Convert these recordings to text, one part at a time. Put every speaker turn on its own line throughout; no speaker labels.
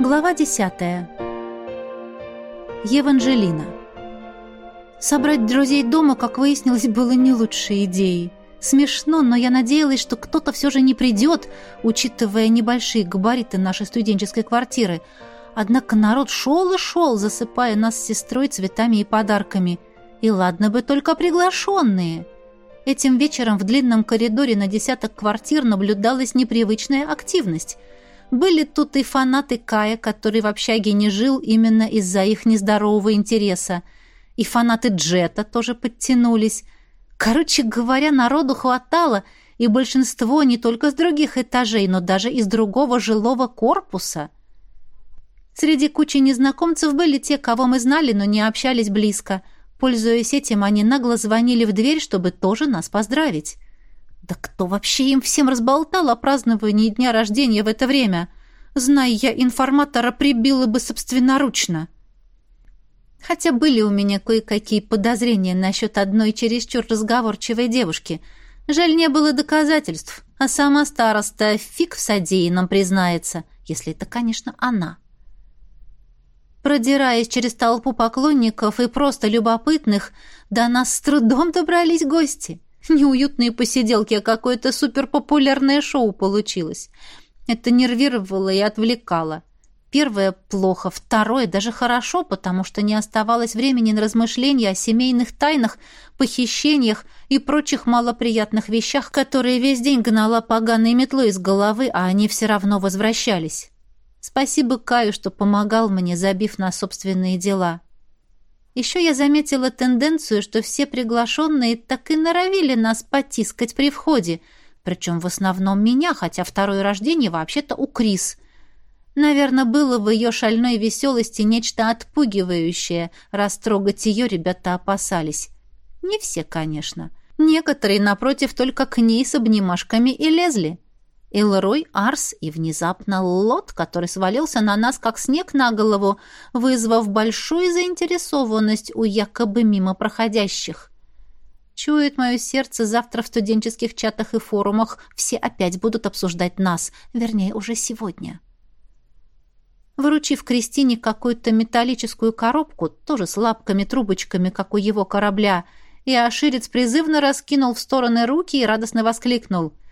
Глава 10. Еванжелина. Собрать друзей дома, как выяснилось, было не лучшей идеей. Смешно, но я надеялась, что кто-то все же не придет, учитывая небольшие габариты нашей студенческой квартиры. Однако народ шел и шел, засыпая нас с сестрой цветами и подарками. И ладно бы только приглашенные. Этим вечером в длинном коридоре на десяток квартир наблюдалась непривычная активность – были тут и фанаты Кая, который в общаге не жил именно из-за их нездорового интереса. И фанаты Джета тоже подтянулись. Короче говоря, народу хватало, и большинство не только с других этажей, но даже из другого жилого корпуса. Среди кучи незнакомцев были те, кого мы знали, но не общались близко. Пользуясь этим, они нагло звонили в дверь, чтобы тоже нас поздравить. Да кто вообще им всем разболтал о праздновании дня рождения в это время? Зная я информатора, прибила бы собственноручно. Хотя были у меня кое-какие подозрения насчет одной чересчур разговорчивой девушки. Жаль, не было доказательств, а сама староста фиг в содеянном признается, если это, конечно, она. Продираясь через толпу поклонников и просто любопытных, до нас с трудом добрались гости — Неуютные посиделки, а какое-то суперпопулярное шоу получилось. Это нервировало и отвлекало. Первое плохо, второе даже хорошо, потому что не оставалось времени на размышления о семейных тайнах, похищениях и прочих малоприятных вещах, которые весь день гнала поганой метлой из головы, а они все равно возвращались. Спасибо Каю, что помогал мне, забив на собственные дела. Еще я заметила тенденцию, что все приглашенные так и норовили нас потискать при входе, причем в основном меня, хотя второе рождение вообще-то у Крис. Наверное, было в ее шальной веселости нечто отпугивающее, раз трогать ее ребята опасались. Не все, конечно. Некоторые, напротив, только к ней с обнимашками и лезли. Элрой, Арс и внезапно Лот, который свалился на нас, как снег на голову, вызвав большую заинтересованность у якобы мимо проходящих. Чует мое сердце, завтра в студенческих чатах и форумах все опять будут обсуждать нас, вернее, уже сегодня. Выручив Кристине какую-то металлическую коробку, тоже с лапками-трубочками, как у его корабля, и Аширец призывно раскинул в стороны руки и радостно воскликнул —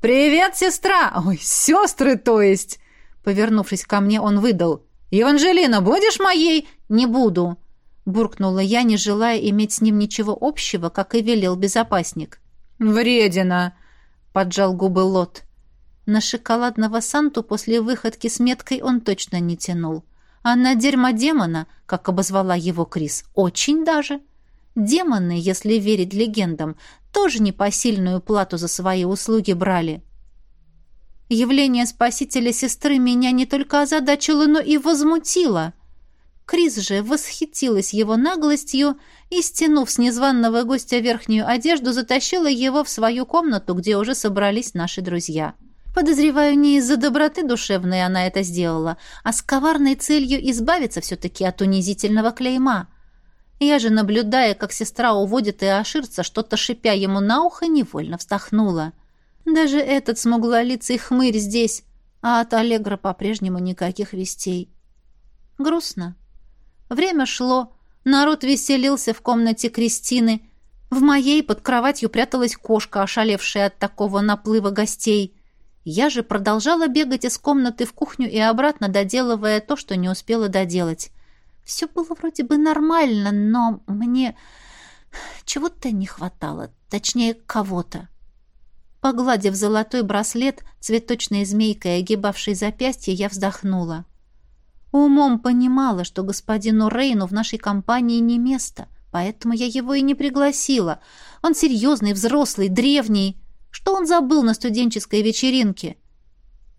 «Привет, сестра! Ой, сестры, то есть!» Повернувшись ко мне, он выдал. «Еванжелина, будешь моей?» «Не буду», — буркнула я, не желая иметь с ним ничего общего, как и велел безопасник.
«Вредина!» — поджал губы Лот.
На шоколадного Санту после выходки с меткой он точно не тянул. А на дерьмо-демона, как обозвала его Крис, очень даже. Демоны, если верить легендам, тоже непосильную плату за свои услуги брали. Явление спасителя сестры меня не только озадачило, но и возмутило. Крис же восхитилась его наглостью и, стянув с незваного гостя верхнюю одежду, затащила его в свою комнату, где уже собрались наши друзья. Подозреваю, не из-за доброты душевной она это сделала, а с коварной целью избавиться все-таки от унизительного клейма — я же, наблюдая, как сестра уводит и Иоширца, что-то шипя ему на ухо, невольно вздохнула. Даже этот смуглолицый хмырь здесь, а от Аллегра по-прежнему никаких вестей. Грустно. Время шло, народ веселился в комнате Кристины. В моей под кроватью пряталась кошка, ошалевшая от такого наплыва гостей. Я же продолжала бегать из комнаты в кухню и обратно, доделывая то, что не успела доделать. Все было вроде бы нормально, но мне чего-то не хватало, точнее, кого-то. Погладив золотой браслет, цветочной змейкой огибавшей запястье, я вздохнула. Умом понимала, что господину Рейну в нашей компании не место, поэтому я его и не пригласила. Он серьезный, взрослый, древний. Что он забыл на студенческой вечеринке?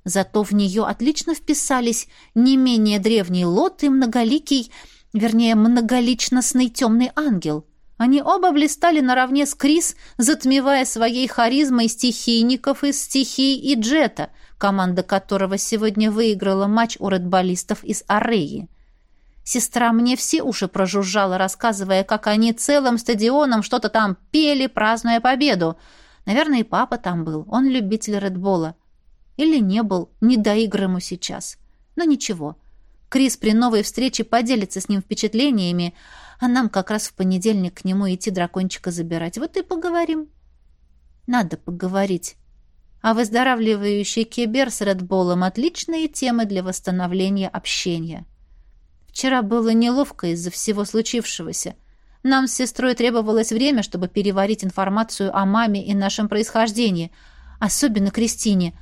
Зато в нее отлично вписались не менее древний лот и многоликий, вернее, многоличностный темный ангел. Они оба блистали наравне с Крис, затмевая своей харизмой стихийников из стихий и Джета, команда которого сегодня выиграла матч у редболистов из Ареи. Сестра мне все уши прожужжала, рассказывая, как они целым стадионом что-то там пели, празднуя победу. Наверное, и папа там был, он любитель редбола. Или не был, не до игр ему сейчас. Но ничего. Крис при новой встрече поделится с ним впечатлениями, а нам как раз в понедельник к нему идти дракончика забирать. Вот и поговорим. Надо поговорить. А выздоравливающий кибер с Редболом — отличные темы для восстановления общения. Вчера было неловко из-за всего случившегося. Нам с сестрой требовалось время, чтобы переварить информацию о маме и нашем происхождении, особенно Кристине.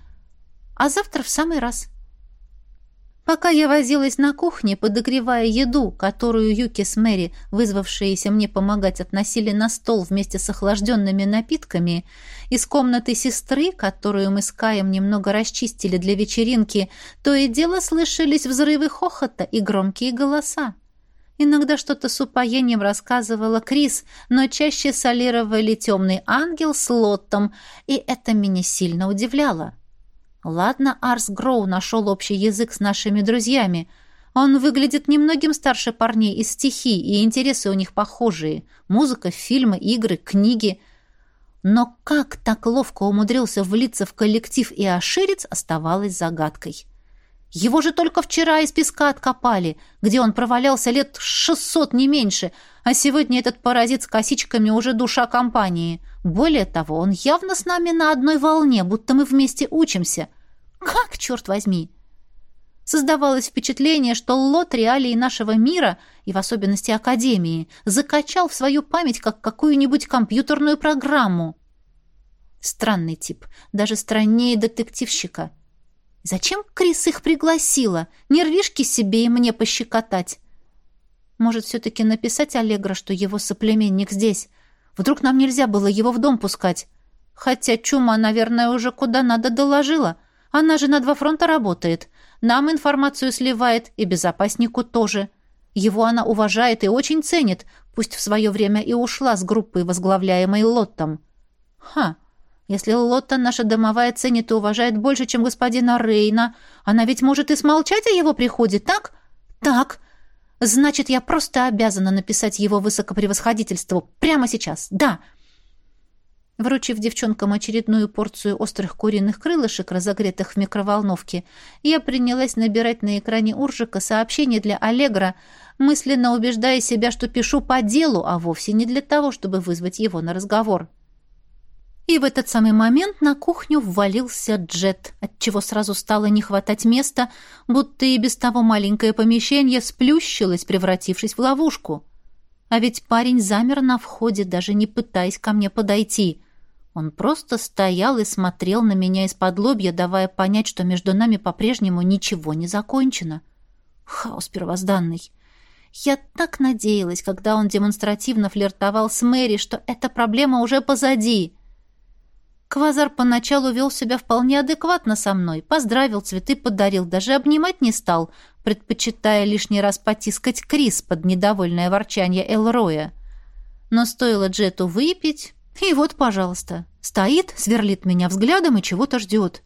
А завтра в самый раз — Пока я возилась на кухне, подогревая еду, которую Юки с Мэри, вызвавшиеся мне помогать, относили на стол вместе с охлажденными напитками, из комнаты сестры, которую мы с Каем немного расчистили для вечеринки, то и дело слышались взрывы хохота и громкие голоса. Иногда что-то с упоением рассказывала Крис, но чаще солировали темный ангел с Лоттом, и это меня сильно удивляло. Ладно, Арс Гроу нашел общий язык с нашими друзьями. Он выглядит немногим старше парней из стихий, и интересы у них похожие. Музыка, фильмы, игры, книги. Но как так ловко умудрился влиться в коллектив и оширец, оставалось загадкой. Его же только вчера из песка откопали, где он провалялся лет шестьсот, не меньше, а сегодня этот паразит с косичками уже душа компании. Более того, он явно с нами на одной волне, будто мы вместе учимся. Как, черт возьми? Создавалось впечатление, что лот реалий нашего мира, и в особенности Академии, закачал в свою память как какую-нибудь компьютерную программу. Странный тип, даже страннее детективщика. Зачем Крис их пригласила? Нервишки себе и мне пощекотать. Может, все-таки написать Аллегро, что его соплеменник здесь? Вдруг нам нельзя было его в дом пускать? Хотя чума, наверное, уже куда надо доложила — она же на два фронта работает. Нам информацию сливает, и безопаснику тоже. Его она уважает и очень ценит, пусть в свое время и ушла с группой, возглавляемой Лоттом. Ха, если Лотта наша домовая ценит и уважает больше, чем господина Рейна, она ведь может и смолчать о его приходе, так? Так. Значит, я просто обязана написать его высокопревосходительству прямо сейчас. Да. — Вручив девчонкам очередную порцию острых куриных крылышек, разогретых в микроволновке, я принялась набирать на экране Уржика сообщение для Аллегра, мысленно убеждая себя, что пишу по делу, а вовсе не для того, чтобы вызвать его на разговор. И в этот самый момент на кухню ввалился джет, отчего сразу стало не хватать места, будто и без того маленькое помещение сплющилось, превратившись в ловушку. А ведь парень замер на входе, даже не пытаясь ко мне подойти — он просто стоял и смотрел на меня из-под лобья, давая понять, что между нами по-прежнему ничего не закончено. Хаос первозданный. Я так надеялась, когда он демонстративно флиртовал с Мэри, что эта проблема уже позади. Квазар поначалу вел себя вполне адекватно со мной, поздравил, цветы подарил, даже обнимать не стал, предпочитая лишний раз потискать Крис под недовольное ворчание Элроя. Но стоило Джету выпить, и вот, пожалуйста, стоит, сверлит меня взглядом и чего-то ждет.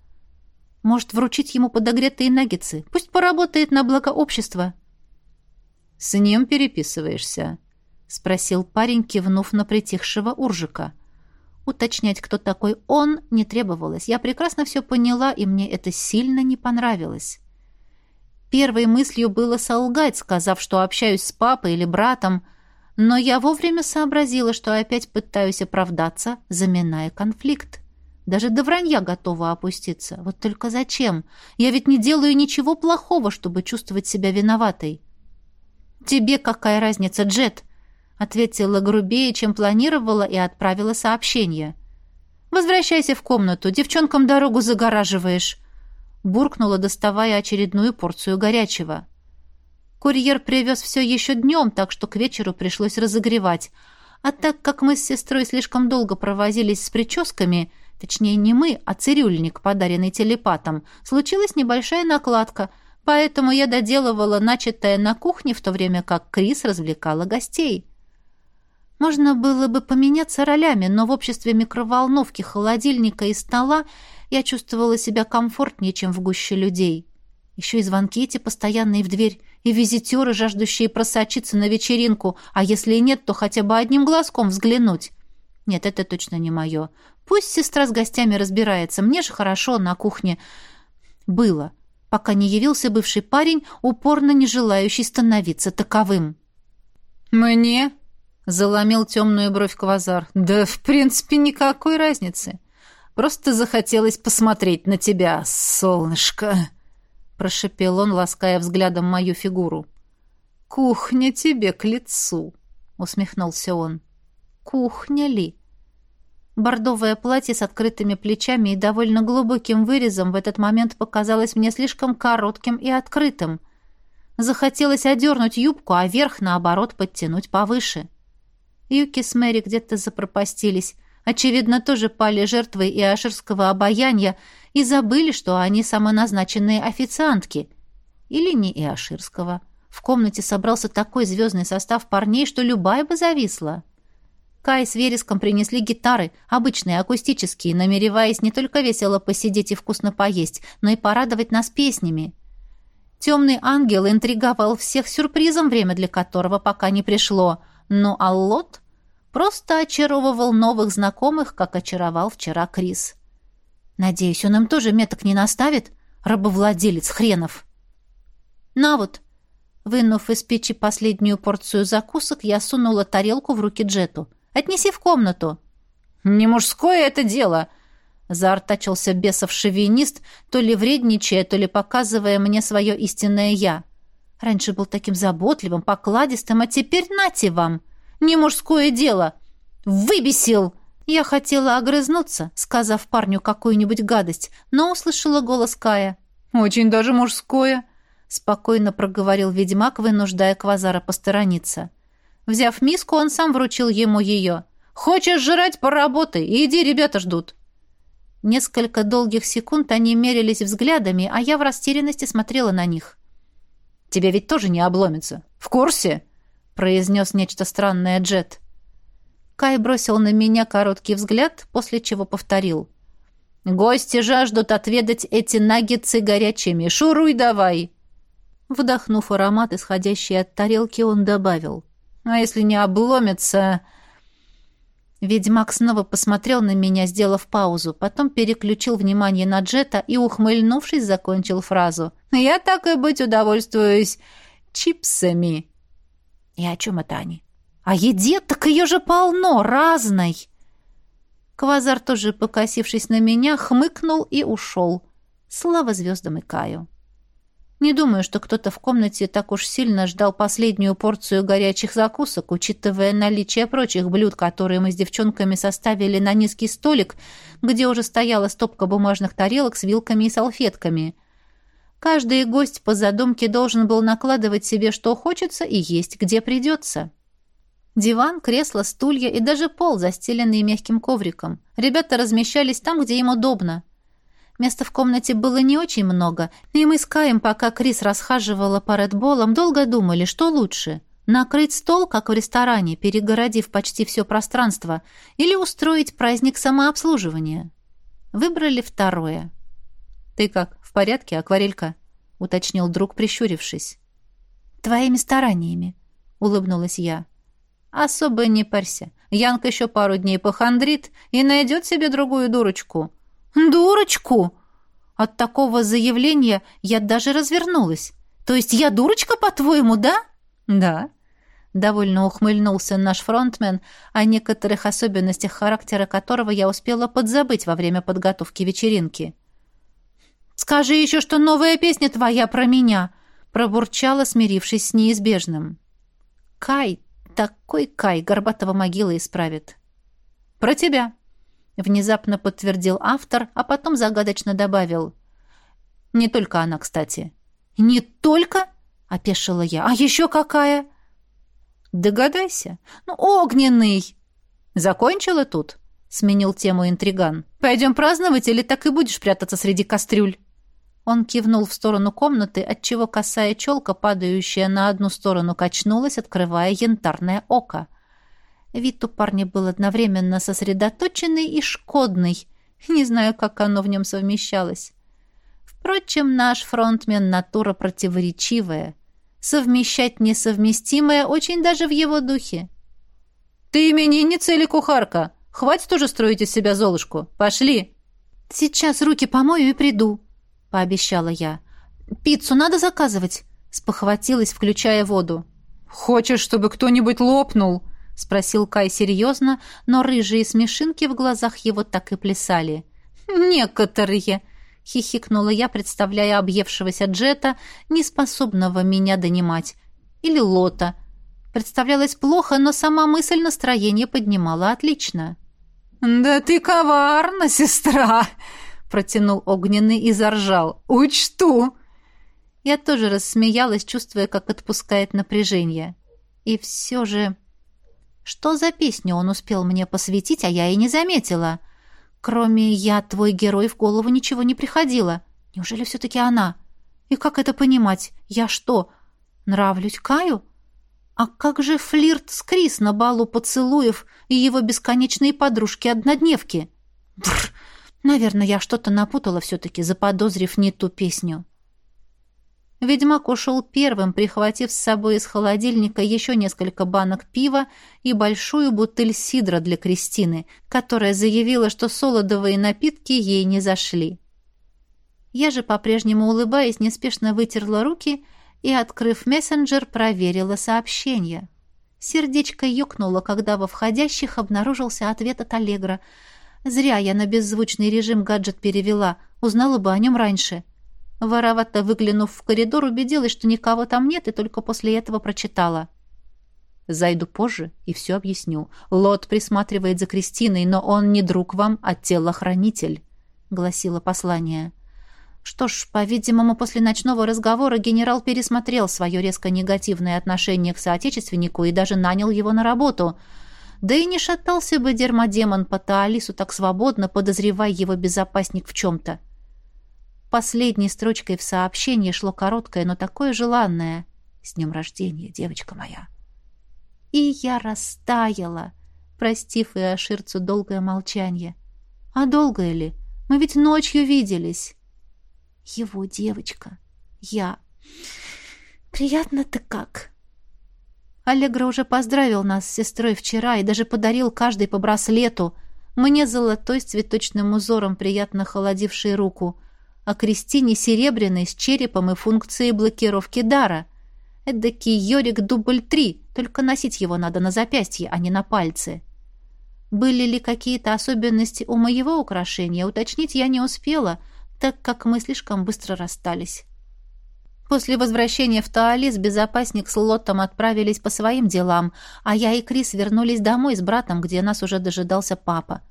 Может, вручить ему подогретые наггетсы? Пусть поработает на благо общества. «С ним переписываешься?» — спросил парень, кивнув на притихшего Уржика. Уточнять, кто такой он, не требовалось. Я прекрасно все поняла, и мне это сильно не понравилось. Первой мыслью было солгать, сказав, что общаюсь с папой или братом — но я вовремя сообразила, что опять пытаюсь оправдаться, заминая конфликт. Даже до вранья готова опуститься. Вот только зачем? Я ведь не делаю ничего плохого, чтобы чувствовать себя виноватой. «Тебе какая разница, Джет?» ответила грубее, чем планировала, и отправила сообщение. «Возвращайся в комнату, девчонкам дорогу загораживаешь», буркнула, доставая очередную порцию горячего. Курьер привез все еще днем, так что к вечеру пришлось разогревать. А так как мы с сестрой слишком долго провозились с прическами, точнее не мы, а цирюльник, подаренный телепатом, случилась небольшая накладка, поэтому я доделывала начатое на кухне, в то время как Крис развлекала гостей. Можно было бы поменяться ролями, но в обществе микроволновки, холодильника и стола я чувствовала себя комфортнее, чем в гуще людей. Еще и звонки эти постоянные в дверь, и визитеры, жаждущие просочиться на вечеринку, а если и нет, то хотя бы одним глазком взглянуть. Нет, это точно не мое. Пусть сестра с гостями разбирается, мне же хорошо на кухне было. пока не явился бывший парень, упорно не желающий становиться таковым.
«Мне?» — заломил темную бровь Квазар. «Да, в принципе, никакой разницы. Просто захотелось посмотреть на тебя, солнышко!» Прошипел он, лаская взглядом мою фигуру. «Кухня тебе к лицу!» — усмехнулся он.
«Кухня ли?» Бордовое платье с открытыми плечами и довольно глубоким вырезом в этот момент показалось мне слишком коротким и открытым. Захотелось одернуть юбку, а верх, наоборот, подтянуть повыше. Юки с Мэри где-то запропастились. Очевидно, тоже пали жертвой иоширского обаяния и забыли, что они самоназначенные официантки. Или не иоширского. В комнате собрался такой звездный состав парней, что любая бы зависла. Кай с Вереском принесли гитары, обычные, акустические, намереваясь не только весело посидеть и вкусно поесть, но и порадовать нас песнями. Темный ангел интриговал всех сюрпризом, время для которого пока не пришло, но Аллот просто очаровывал новых знакомых, как очаровал вчера Крис. Надеюсь, он им тоже меток не наставит, рабовладелец хренов. На вот, вынув из печи последнюю порцию закусок, я сунула тарелку в руки Джету — Отнеси в комнату».
«Не мужское это дело!» Заортачился бесов шовинист, то ли вредничая, то ли показывая мне свое истинное «я». Раньше был таким заботливым, покладистым, а теперь нате вам. Не мужское дело. Выбесил!» Я хотела огрызнуться, сказав парню какую-нибудь гадость, но услышала голос Кая. «Очень даже мужское», —
спокойно проговорил ведьмак, вынуждая Квазара посторониться. Взяв миску, он сам вручил ему ее. «Хочешь жрать? Поработай! Иди, ребята ждут!» Несколько долгих секунд они мерились взглядами, а я в растерянности смотрела на них.
«Тебе ведь тоже не обломится. В курсе?» — произнес нечто странное Джет.
Кай бросил на меня короткий взгляд, после чего повторил. «Гости жаждут отведать эти наггетсы горячими. Шуруй давай!» Вдохнув аромат, исходящий от тарелки, он добавил.
А если не обломится...»
Ведьмак снова посмотрел на меня, сделав паузу, потом переключил внимание на Джета и, ухмыльнувшись, закончил фразу. «Я так и быть удовольствуюсь чипсами». «И о чем это они?» «О еде? Так ее же полно, разной!» Квазар, тоже покосившись на меня, хмыкнул и ушел. Слава звездам и Каю. Не думаю, что кто-то в комнате так уж сильно ждал последнюю порцию горячих закусок, учитывая наличие прочих блюд, которые мы с девчонками составили на низкий столик, где уже стояла стопка бумажных тарелок с вилками и салфетками. Каждый гость по задумке должен был накладывать себе что хочется и есть где придется. Диван, кресло, стулья и даже пол, застеленные мягким ковриком. Ребята размещались там, где им удобно. Места в комнате было не очень много, и мы с Каем, пока Крис расхаживала по редболам, долго думали, что лучше — накрыть стол, как в ресторане, перегородив почти все пространство, или устроить праздник самообслуживания. Выбрали второе.
«Ты как, в порядке, акварелька?» — уточнил друг, прищурившись.
«Твоими стараниями», — улыбнулась я.
«Особо не парься. Янка еще пару дней похандрит и найдет себе другую дурочку».
«Дурочку!» От такого заявления я даже развернулась. «То есть я дурочка, по-твоему, да?»
«Да», — довольно ухмыльнулся наш фронтмен, о некоторых особенностях характера которого я успела подзабыть во время подготовки вечеринки.
«Скажи еще, что новая песня твоя про меня!» — пробурчала, смирившись с неизбежным. «Кай, такой Кай, горбатого могила исправит».
«Про тебя»,
Внезапно подтвердил автор, а потом загадочно добавил.
«Не только она, кстати».
«Не только?» — опешила я. «А еще какая?»
«Догадайся».
«Ну, огненный!»
«Закончила тут?» — сменил тему интриган.
«Пойдем праздновать или так и будешь прятаться среди кастрюль?» Он кивнул в сторону комнаты, отчего косая челка, падающая на одну сторону, качнулась, открывая янтарное око. Вид у парня был одновременно сосредоточенный и шкодный. Не знаю, как оно в нем совмещалось. Впрочем, наш фронтмен натура противоречивая. Совмещать несовместимое очень даже в его духе.
«Ты именинница или кухарка? Хватит уже строить из себя золушку. Пошли!»
«Сейчас руки помою и приду», — пообещала я.
пиццу надо заказывать?» спохватилась, включая воду.
«Хочешь, чтобы кто-нибудь лопнул?»
— спросил Кай серьезно, но рыжие смешинки в глазах его так и плясали.
«Некоторые!»
— хихикнула я, представляя объевшегося Джета, неспособного меня донимать. Или Лота. Представлялось плохо, но сама мысль настроение поднимала отлично.
«Да ты коварна, сестра!» — протянул огненный и заржал. «Учту!»
Я тоже рассмеялась, чувствуя, как отпускает напряжение. И все же... Что за песню он успел мне посвятить, а я и не заметила? Кроме «Я твой герой» в голову ничего не приходило. Неужели все-таки она? И как это понимать? Я что, нравлюсь Каю? А как же флирт с Крис на балу поцелуев и его бесконечные подружки-однодневки? Наверное, я что-то напутала все-таки, заподозрив не ту песню. Ведьмак ушел первым, прихватив с собой из холодильника еще несколько банок пива и большую бутыль сидра для Кристины, которая заявила, что солодовые напитки ей не зашли. Я же, по-прежнему улыбаясь, неспешно вытерла руки и, открыв мессенджер, проверила сообщение. Сердечко ёкнуло, когда во входящих обнаружился ответ от Аллегра. Зря я на беззвучный режим гаджет перевела, узнала бы о нем раньше. — Воровато выглянув в коридор, убедилась, что никого там нет, и только после этого прочитала. «Зайду позже и все объясню. Лот присматривает за Кристиной, но он не друг вам, а телохранитель», — гласило послание. Что ж, по-видимому, после ночного разговора генерал пересмотрел свое резко негативное отношение к соотечественнику и даже нанял его на работу. Да и не шатался бы дермодемон по Таалису так свободно, подозревая его безопасник в чем-то. Последней строчкой в сообщении шло короткое, но такое желанное. «С днем рождения, девочка моя!» И я растаяла, простив и Аширцу долгое молчание. А долгое ли? Мы ведь ночью виделись. Его девочка. Я. Приятно-то как. Аллегра уже поздравил нас с сестрой вчера и даже подарил каждый по браслету. Мне золотой с цветочным узором, приятно холодивший руку — а Кристине серебряной с черепом и функцией блокировки дара. Эдакий Йорик дубль три, только носить его надо на запястье, а не на пальце. Были ли какие-то особенности у моего украшения, уточнить я не успела, так как мы слишком быстро расстались. После возвращения в Туалис безопасник с Лоттом отправились по своим делам, а я и Крис вернулись домой с братом, где нас уже дожидался папа.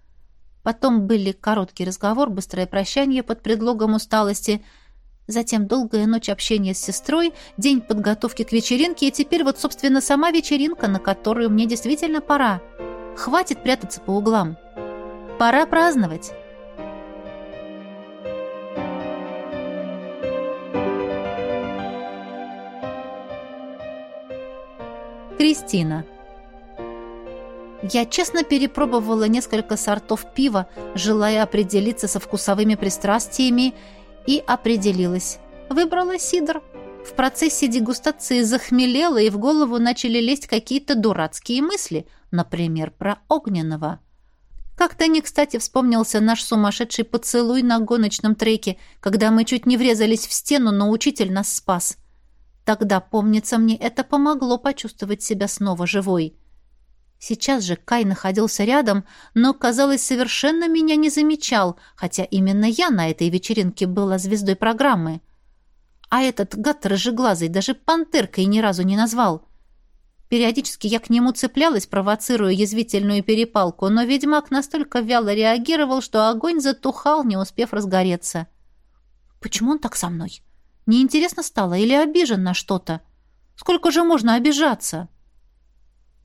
Потом были короткий разговор, быстрое прощание под предлогом усталости, затем долгая ночь общения с сестрой, день подготовки к вечеринке и теперь вот, собственно, сама вечеринка, на которую мне действительно пора. Хватит прятаться по углам. Пора праздновать. Кристина я честно перепробовала несколько сортов пива, желая определиться со вкусовыми пристрастиями, и определилась. Выбрала сидр. В процессе дегустации захмелела, и в голову начали лезть какие-то дурацкие мысли, например, про огненного. Как-то не кстати вспомнился наш сумасшедший поцелуй на гоночном треке, когда мы чуть не врезались в стену, но учитель нас спас. Тогда, помнится мне, это помогло почувствовать себя снова живой. Сейчас же Кай находился рядом, но, казалось, совершенно меня не замечал, хотя именно я на этой вечеринке была звездой программы. А этот гад рыжеглазый даже пантеркой ни разу не назвал. Периодически я к нему цеплялась, провоцируя язвительную перепалку, но ведьмак настолько вяло реагировал, что огонь затухал, не успев разгореться. Почему он так со мной? Неинтересно стало или обижен на что-то? Сколько же можно обижаться?»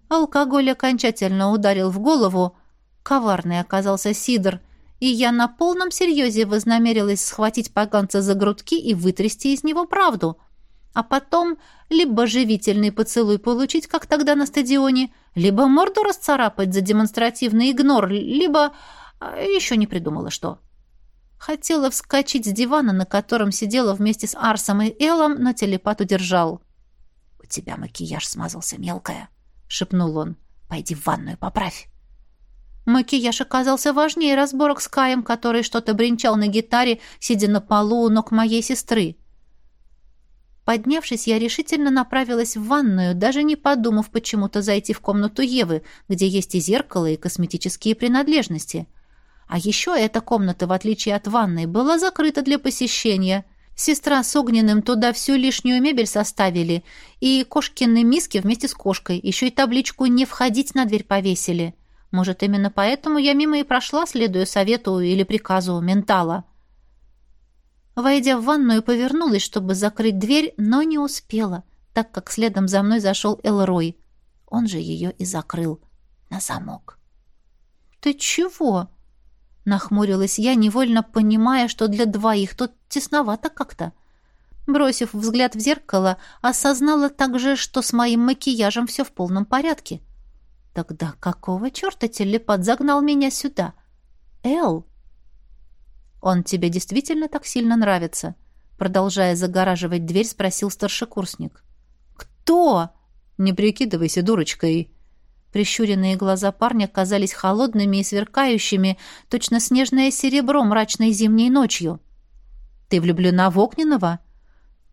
Алкоголь окончательно ударил в голову. Коварный оказался Сидор, и я на полном серьезе вознамерилась схватить поганца за грудки и вытрясти из него правду. А потом либо живительный поцелуй получить, как тогда на стадионе, либо морду расцарапать за демонстративный игнор, либо... А, Еще не придумала, что. Хотела вскочить с дивана, на котором сидела вместе с Арсом и Элом, но телепат удержал. «У тебя макияж смазался, мелкая», — шепнул он. «Пойди в ванную, поправь». Макияж оказался важнее разборок с Каем, который что-то бренчал на гитаре, сидя на полу у ног моей сестры.
Поднявшись, я решительно направилась в ванную, даже не подумав почему-то зайти в комнату Евы, где есть и зеркало, и косметические принадлежности. А еще эта комната, в отличие от ванной, была закрыта для посещения. Сестра с Огненным туда всю лишнюю мебель составили, и кошкины миски вместе с кошкой, еще и табличку «Не входить» на дверь повесили. Может, именно поэтому я мимо и прошла, следуя совету или приказу ментала. Войдя в ванную, повернулась, чтобы закрыть дверь, но не успела, так как следом за мной зашел Элрой. Он же ее и закрыл на замок. «Ты чего?» — нахмурилась я, невольно понимая, что для двоих тут тесновато как-то. Бросив взгляд в зеркало, осознала также, что с моим макияжем все в полном порядке. Тогда какого черта телепат загнал меня сюда? Эл? «Он тебе действительно так сильно нравится?» Продолжая загораживать дверь, спросил старшекурсник. «Кто?» «Не прикидывайся дурочкой». Прищуренные глаза парня казались холодными и сверкающими, точно снежное серебро мрачной зимней ночью. «Ты влюблена в Огненного?»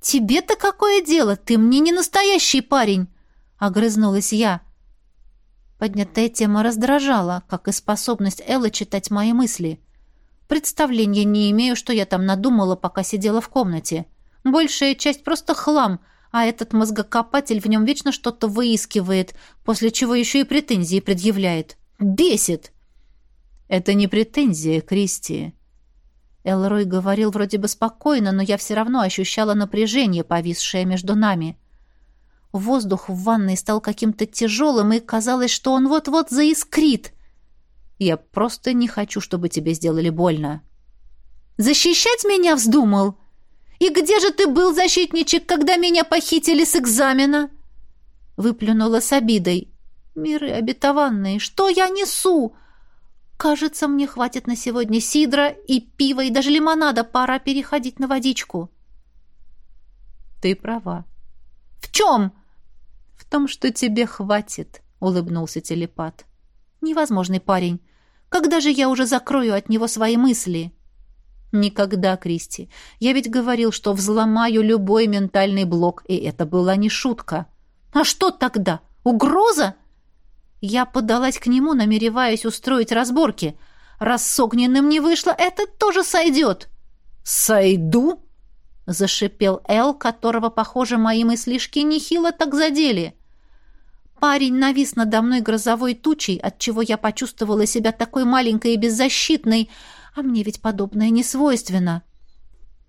«Тебе-то какое дело? Ты мне не настоящий парень!» — огрызнулась я. Поднятая тема раздражала, как и способность Эллы читать мои мысли — Представления не имею, что я там надумала, пока сидела в комнате. Большая часть просто хлам, а этот мозгокопатель в нем вечно что-то выискивает, после чего еще и претензии предъявляет. Бесит! Это не претензия, Кристи. Элрой говорил вроде бы спокойно, но я все равно ощущала напряжение, повисшее между нами. Воздух в ванной стал каким-то тяжелым, и казалось, что он вот-вот заискрит — я просто не хочу, чтобы тебе сделали больно». «Защищать меня вздумал? И где же ты был, защитничек, когда меня похитили с экзамена?» Выплюнула с обидой. «Миры обетованные, что я несу?» «Кажется, мне хватит на сегодня сидра и пива, и даже лимонада. Пора переходить на водичку».
«Ты права».
«В чем?»
«В том, что тебе хватит», — улыбнулся телепат.
«Невозможный парень. Когда же я уже закрою от него свои мысли?
Никогда, Кристи. Я ведь говорил, что взломаю любой ментальный блок, и это была не шутка.
А что тогда? Угроза? Я подалась к нему, намереваясь устроить разборки. Раз с огненным не вышло, это тоже сойдет.
Сойду?
Зашипел Эл, которого, похоже, мои мыслишки нехило так задели. — Парень навис надо мной грозовой тучей, отчего я почувствовала себя такой маленькой и беззащитной, а мне ведь подобное не свойственно.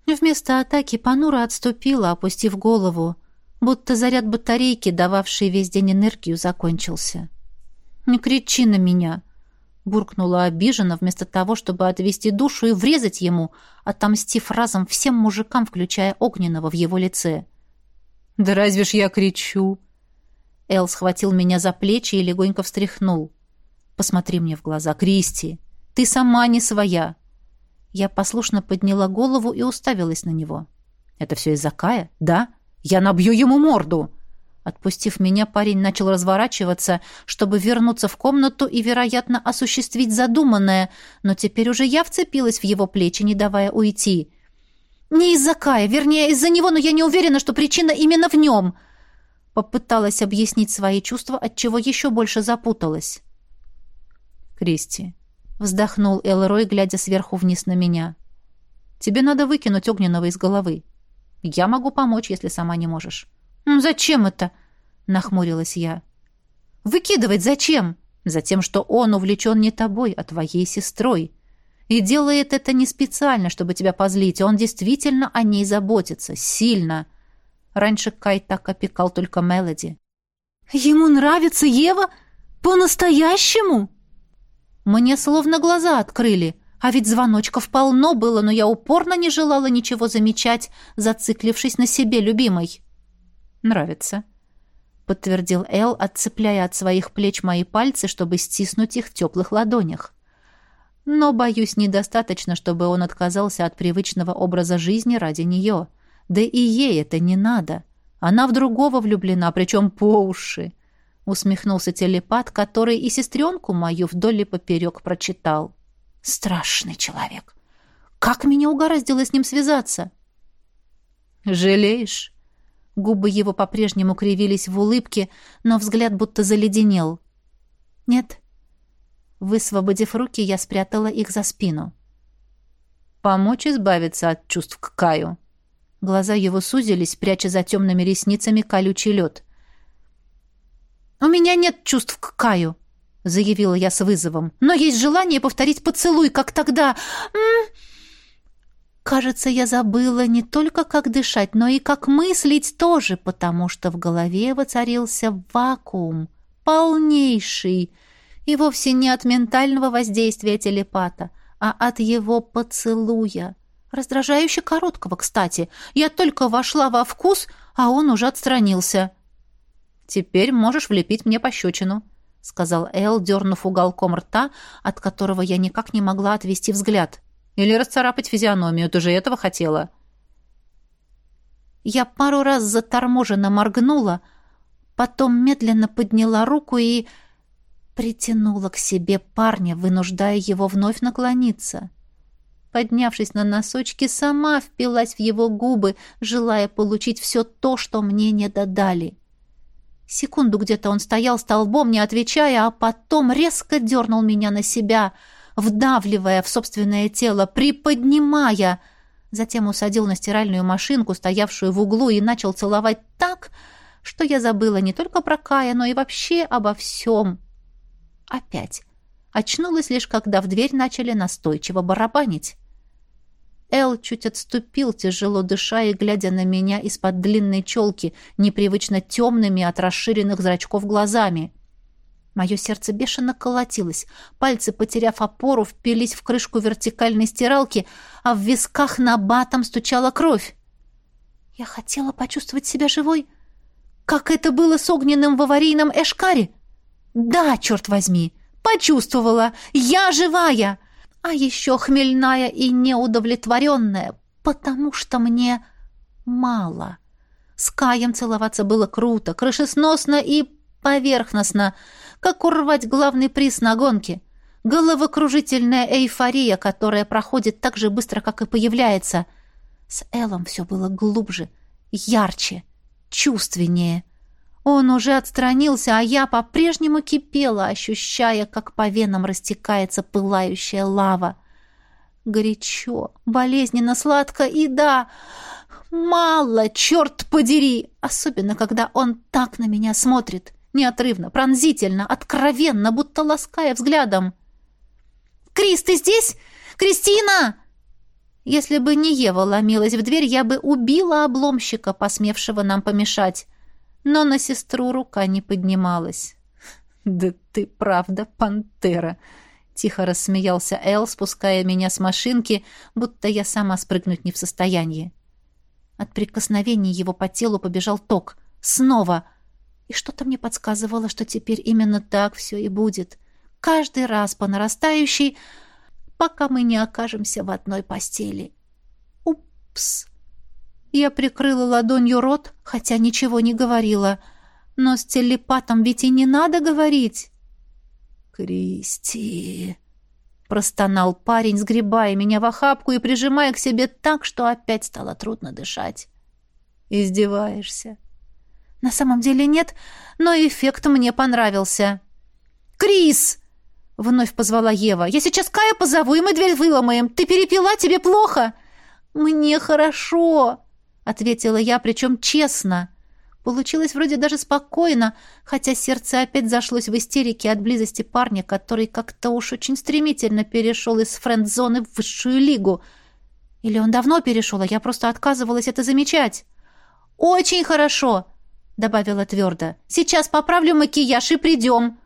Вместо атаки Панура отступила, опустив голову, будто заряд батарейки, дававший весь день энергию, закончился. «Не кричи на меня!» — буркнула обиженно, вместо того, чтобы отвести душу и врезать ему, отомстив разом всем мужикам, включая Огненного в его лице.
«Да разве ж я кричу?»
Эл схватил меня за плечи и легонько встряхнул. «Посмотри мне в глаза, Кристи. Ты сама не своя». Я послушно подняла голову и уставилась на него. «Это все из-за Кая? Да? Я набью ему морду!» Отпустив меня, парень начал разворачиваться, чтобы вернуться в комнату и, вероятно, осуществить задуманное, но теперь уже я вцепилась в его плечи, не давая уйти. «Не из-за Кая, вернее, из-за него, но я не уверена, что причина именно в нем!» Попыталась объяснить свои чувства, от чего еще больше запуталась.
«Кристи», —
вздохнул Элрой, глядя сверху вниз на меня. «Тебе надо выкинуть огненного из головы. Я могу помочь, если сама не можешь».
«Зачем это?» — нахмурилась я.
«Выкидывать зачем?»
«Затем, что он увлечен не тобой, а твоей сестрой. И делает это не специально, чтобы тебя позлить. Он действительно о ней заботится. Сильно. Раньше Кай так опекал только Мелоди.
«Ему нравится Ева? По-настоящему?» Мне словно глаза открыли, а ведь звоночков полно было, но я упорно не желала ничего замечать, зациклившись на себе любимой.
«Нравится», — подтвердил Эл, отцепляя от своих плеч мои пальцы, чтобы стиснуть их в теплых ладонях. «Но, боюсь, недостаточно, чтобы он отказался от привычного образа жизни ради нее». Да и ей это не надо. Она в другого влюблена, причем по уши. Усмехнулся телепат, который и сестренку мою вдоль и поперек прочитал.
Страшный человек. Как меня угораздило с ним связаться?
Жалеешь? Губы его по-прежнему кривились в улыбке, но взгляд будто заледенел. «Нет». Высвободив руки, я спрятала их за спину. «Помочь избавиться от чувств к Каю». Глаза его сузились, пряча за темными ресницами колючий лед. «У меня нет чувств к Каю», — заявила я с вызовом. «Но есть желание повторить поцелуй, как тогда...» М -м Кажется, я забыла не только, как дышать, но и как мыслить тоже, потому что в голове воцарился вакуум, полнейший, и вовсе не от ментального воздействия телепата, а от его поцелуя. Раздражающе короткого, кстати. Я только вошла во вкус, а он уже отстранился. «Теперь можешь влепить мне пощечину», — сказал Эл, дернув уголком рта, от которого я никак не могла отвести взгляд. Или расцарапать физиономию, ты же этого хотела. Я пару раз заторможенно моргнула, потом медленно подняла руку и притянула к себе парня, вынуждая его вновь наклониться. Поднявшись на носочки, сама впилась в его губы, желая получить все то, что мне не додали. Секунду где-то он стоял столбом, не отвечая, а потом резко дернул меня на себя — вдавливая в собственное тело, приподнимая. Затем усадил на стиральную машинку, стоявшую в углу, и начал целовать так, что я забыла не только про Кая, но и вообще обо всем. Опять. Очнулась лишь, когда в дверь начали настойчиво барабанить. Эл чуть отступил, тяжело дыша и глядя на меня из-под длинной челки, непривычно темными от расширенных зрачков глазами. Мое сердце бешено колотилось. Пальцы, потеряв опору, впились в крышку вертикальной стиралки, а в висках на батом стучала кровь. Я хотела почувствовать себя живой. Как это было с огненным в аварийном Эшкаре? Да, черт возьми, почувствовала. Я живая. А еще хмельная и неудовлетворенная, потому что мне мало. С Каем целоваться было круто, крышесносно и поверхностно — как урвать главный приз на гонке. Головокружительная эйфория, которая проходит так же быстро, как и появляется. С Эллом все было глубже, ярче, чувственнее. Он уже отстранился, а я по-прежнему кипела, ощущая, как по венам растекается пылающая лава. Горячо, болезненно, сладко и, да, мало, черт подери, особенно когда он так на меня смотрит неотрывно, пронзительно, откровенно, будто лаская взглядом. «Крис, ты здесь? Кристина!» Если бы не Ева ломилась в дверь, я бы убила обломщика, посмевшего нам помешать. Но на сестру рука не поднималась. «Да ты правда пантера!» — тихо рассмеялся Эл, спуская меня с машинки, будто я сама спрыгнуть не в состоянии. От прикосновений его по телу побежал ток. Снова! И что-то мне подсказывало, что теперь именно так все и будет. Каждый раз по нарастающей, пока мы не окажемся в одной постели. Упс! Я прикрыла ладонью рот, хотя ничего не говорила. Но с телепатом ведь и не надо говорить. «Кристи!» — простонал парень, сгребая меня в охапку и прижимая к себе так, что опять стало трудно дышать. «Издеваешься?» На самом деле нет, но эффект мне понравился. «Крис!» — вновь позвала Ева. «Я сейчас Кая позову, и мы дверь выломаем. Ты перепила, тебе плохо?» «Мне хорошо!» — ответила я, причем честно. Получилось вроде даже спокойно, хотя сердце опять зашлось в истерике от близости парня, который как-то уж очень стремительно перешел из френд-зоны в высшую лигу. Или он давно перешел, а я просто отказывалась это замечать. «Очень хорошо!» — добавила твердо. «Сейчас поправлю макияж и придем».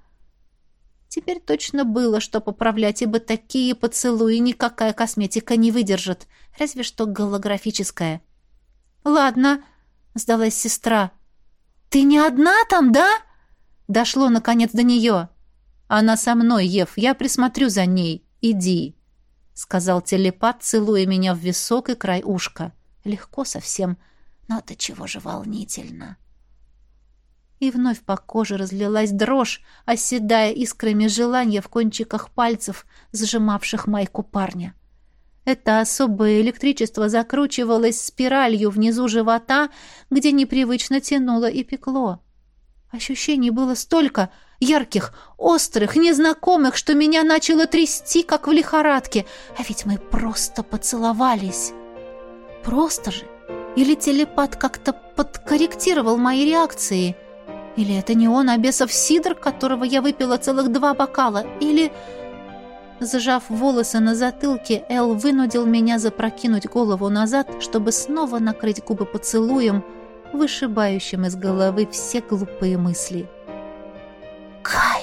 Теперь точно было, что поправлять, ибо такие поцелуи никакая косметика не выдержит, разве что голографическая. «Ладно», — сдалась сестра. «Ты не одна там, да?» Дошло, наконец, до нее. «Она со мной, Ев, я присмотрю за ней. Иди», — сказал телепат, целуя меня в висок и край ушка. Легко совсем, но до чего же волнительно. И вновь по коже разлилась дрожь, оседая искрами желания в кончиках пальцев, сжимавших майку парня.
Это особое электричество закручивалось спиралью внизу живота, где непривычно тянуло и пекло. Ощущений было столько, ярких, острых, незнакомых, что меня начало трясти, как в лихорадке. А ведь мы просто поцеловались. Просто же. Или телепат как-то подкорректировал мои реакции. Или это не он, а бесов сидр, которого я выпила целых два бокала. Или... Зажав волосы на затылке, Эл вынудил меня запрокинуть голову назад, чтобы снова накрыть губы поцелуем, вышибающим из головы все глупые мысли. «Кай!»